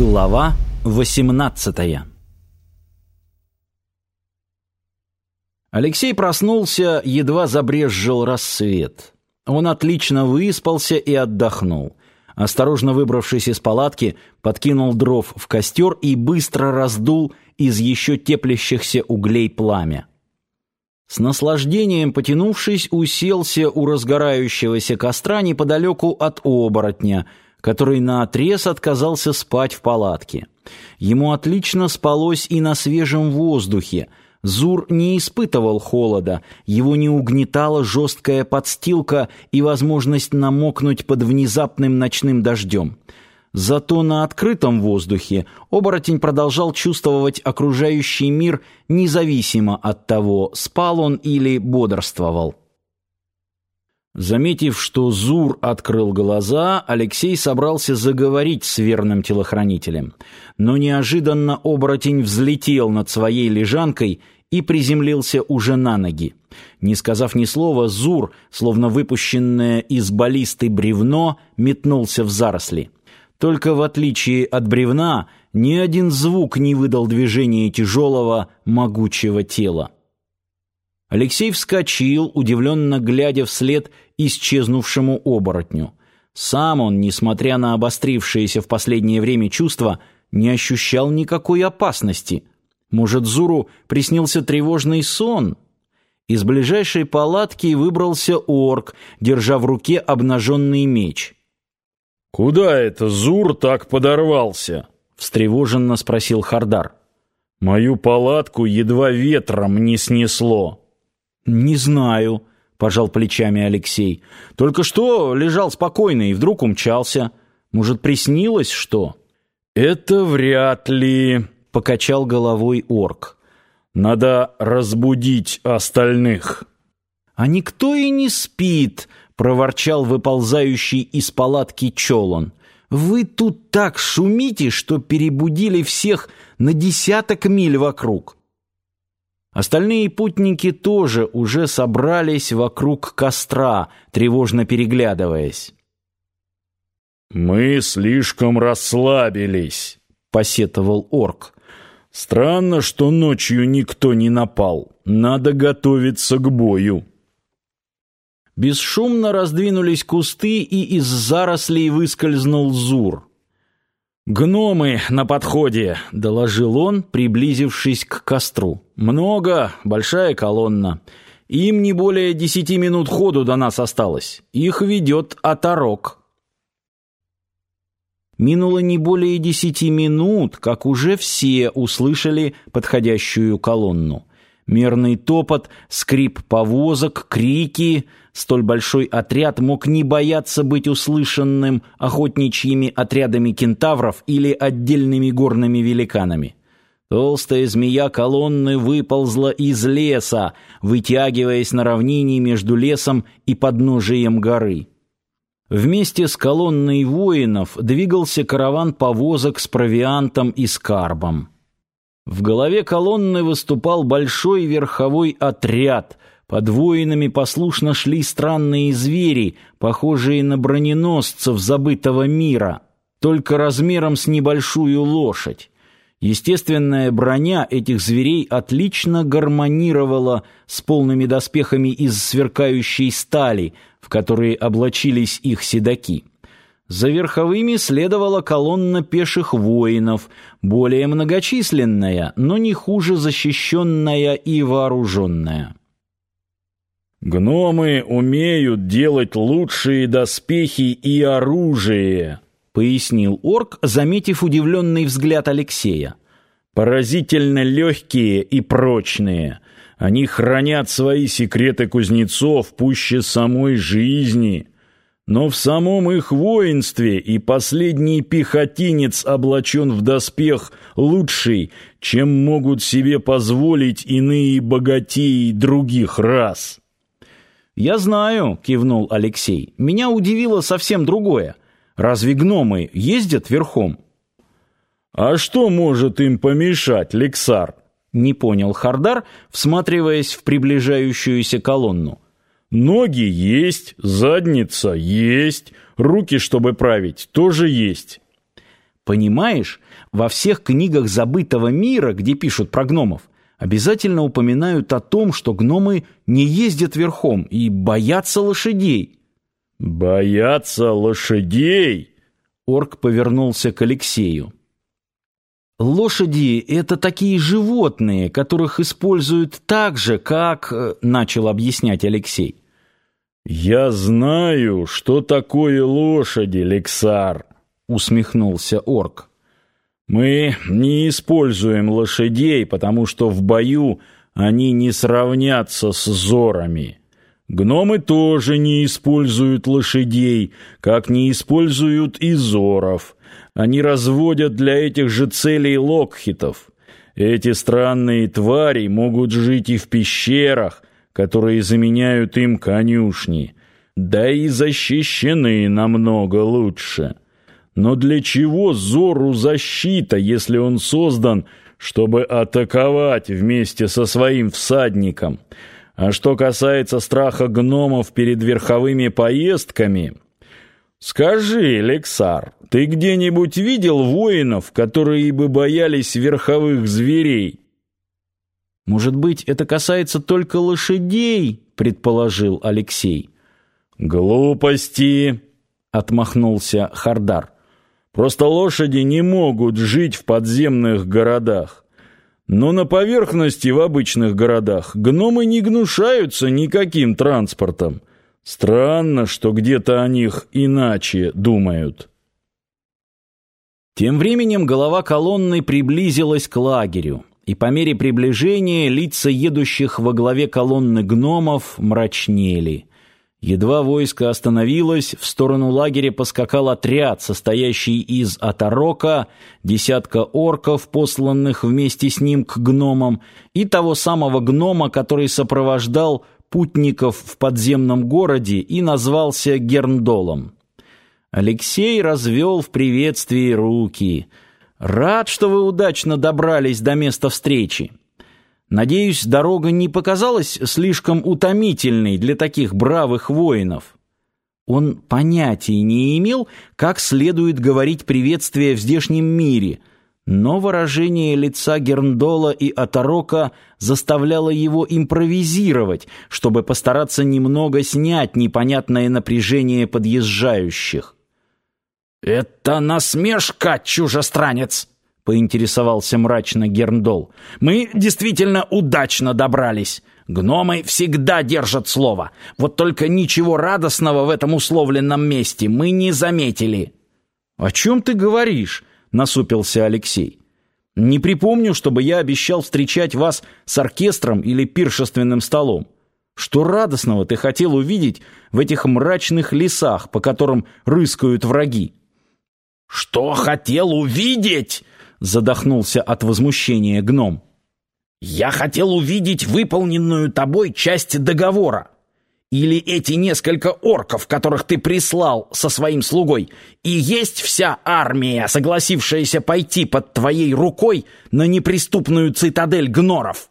Глава 18 Алексей проснулся, едва забрезжил рассвет. Он отлично выспался и отдохнул. Осторожно выбравшись из палатки, подкинул дров в костер и быстро раздул из еще теплящихся углей пламя. С наслаждением потянувшись, уселся у разгорающегося костра неподалеку от оборотня — который наотрез отказался спать в палатке. Ему отлично спалось и на свежем воздухе. Зур не испытывал холода, его не угнетала жесткая подстилка и возможность намокнуть под внезапным ночным дождем. Зато на открытом воздухе оборотень продолжал чувствовать окружающий мир независимо от того, спал он или бодрствовал. Заметив, что Зур открыл глаза, Алексей собрался заговорить с верным телохранителем. Но неожиданно оборотень взлетел над своей лежанкой и приземлился уже на ноги. Не сказав ни слова, Зур, словно выпущенное из баллисты бревно, метнулся в заросли. Только в отличие от бревна, ни один звук не выдал движения тяжелого, могучего тела. Алексей вскочил, удивленно глядя вслед исчезнувшему оборотню. Сам он, несмотря на обострившееся в последнее время чувства, не ощущал никакой опасности. Может, Зуру приснился тревожный сон? Из ближайшей палатки выбрался орк, держа в руке обнаженный меч. «Куда это Зур так подорвался?» — встревоженно спросил Хардар. «Мою палатку едва ветром не снесло». «Не знаю», — пожал плечами Алексей. «Только что лежал спокойно и вдруг умчался. Может, приснилось что?» «Это вряд ли», — покачал головой орк. «Надо разбудить остальных». «А никто и не спит», — проворчал выползающий из палатки Чолон. «Вы тут так шумите, что перебудили всех на десяток миль вокруг». Остальные путники тоже уже собрались вокруг костра, тревожно переглядываясь. «Мы слишком расслабились», — посетовал орк. «Странно, что ночью никто не напал. Надо готовиться к бою». Бесшумно раздвинулись кусты, и из зарослей выскользнул Зур. «Гномы на подходе», — доложил он, приблизившись к костру. «Много, большая колонна. Им не более десяти минут ходу до нас осталось. Их ведет оторок». Минуло не более десяти минут, как уже все услышали подходящую колонну. Мерный топот, скрип повозок, крики. Столь большой отряд мог не бояться быть услышанным охотничьими отрядами кентавров или отдельными горными великанами. Толстая змея колонны выползла из леса, вытягиваясь на равнине между лесом и подножием горы. Вместе с колонной воинов двигался караван повозок с провиантом и скарбом. В голове колонны выступал большой верховой отряд. Под воинами послушно шли странные звери, похожие на броненосцев забытого мира, только размером с небольшую лошадь. Естественная броня этих зверей отлично гармонировала с полными доспехами из сверкающей стали, в которые облачились их седаки. За верховыми следовала колонна пеших воинов, более многочисленная, но не хуже защищенная и вооруженная. «Гномы умеют делать лучшие доспехи и оружие», — пояснил орк, заметив удивленный взгляд Алексея. «Поразительно легкие и прочные. Они хранят свои секреты кузнецов пуще самой жизни» но в самом их воинстве и последний пехотинец облачен в доспех лучший, чем могут себе позволить иные богатеи других рас. «Я знаю», — кивнул Алексей, — «меня удивило совсем другое. Разве гномы ездят верхом?» «А что может им помешать, Лексар?» — не понял Хардар, всматриваясь в приближающуюся колонну. Ноги есть, задница есть, руки, чтобы править, тоже есть. Понимаешь, во всех книгах забытого мира, где пишут про гномов, обязательно упоминают о том, что гномы не ездят верхом и боятся лошадей. «Боятся лошадей?» Орк повернулся к Алексею. Лошади — это такие животные, которых используют так же, как... Э, — начал объяснять Алексей. «Я знаю, что такое лошади, Лексар», — усмехнулся орк. «Мы не используем лошадей, потому что в бою они не сравнятся с зорами. Гномы тоже не используют лошадей, как не используют и зоров» они разводят для этих же целей локхитов. Эти странные твари могут жить и в пещерах, которые заменяют им конюшни, да и защищены намного лучше. Но для чего Зору защита, если он создан, чтобы атаковать вместе со своим всадником? А что касается страха гномов перед верховыми поездками, скажи, Лексар, ты где-нибудь видел воинов, которые бы боялись верховых зверей? Может быть, это касается только лошадей, предположил Алексей. Глупости, отмахнулся Хардар. Просто лошади не могут жить в подземных городах. Но на поверхности в обычных городах гномы не гнушаются никаким транспортом. Странно, что где-то о них иначе думают. Тем временем голова колонны приблизилась к лагерю, и по мере приближения лица едущих во главе колонны гномов мрачнели. Едва войско остановилось, в сторону лагеря поскакал отряд, состоящий из оторока, десятка орков, посланных вместе с ним к гномам, и того самого гнома, который сопровождал путников в подземном городе и назвался Герндолом. Алексей развел в приветствии руки. «Рад, что вы удачно добрались до места встречи. Надеюсь, дорога не показалась слишком утомительной для таких бравых воинов». Он понятия не имел, как следует говорить приветствие в здешнем мире, но выражение лица Герндола и Атарока заставляло его импровизировать, чтобы постараться немного снять непонятное напряжение подъезжающих. «Это насмешка, чужестранец!» — поинтересовался мрачно Герндол. «Мы действительно удачно добрались. Гномы всегда держат слово. Вот только ничего радостного в этом условленном месте мы не заметили». «О чем ты говоришь?» — насупился Алексей. «Не припомню, чтобы я обещал встречать вас с оркестром или пиршественным столом. Что радостного ты хотел увидеть в этих мрачных лесах, по которым рыскают враги?» «Что хотел увидеть?» — задохнулся от возмущения гном. «Я хотел увидеть выполненную тобой часть договора. Или эти несколько орков, которых ты прислал со своим слугой, и есть вся армия, согласившаяся пойти под твоей рукой на неприступную цитадель гноров?»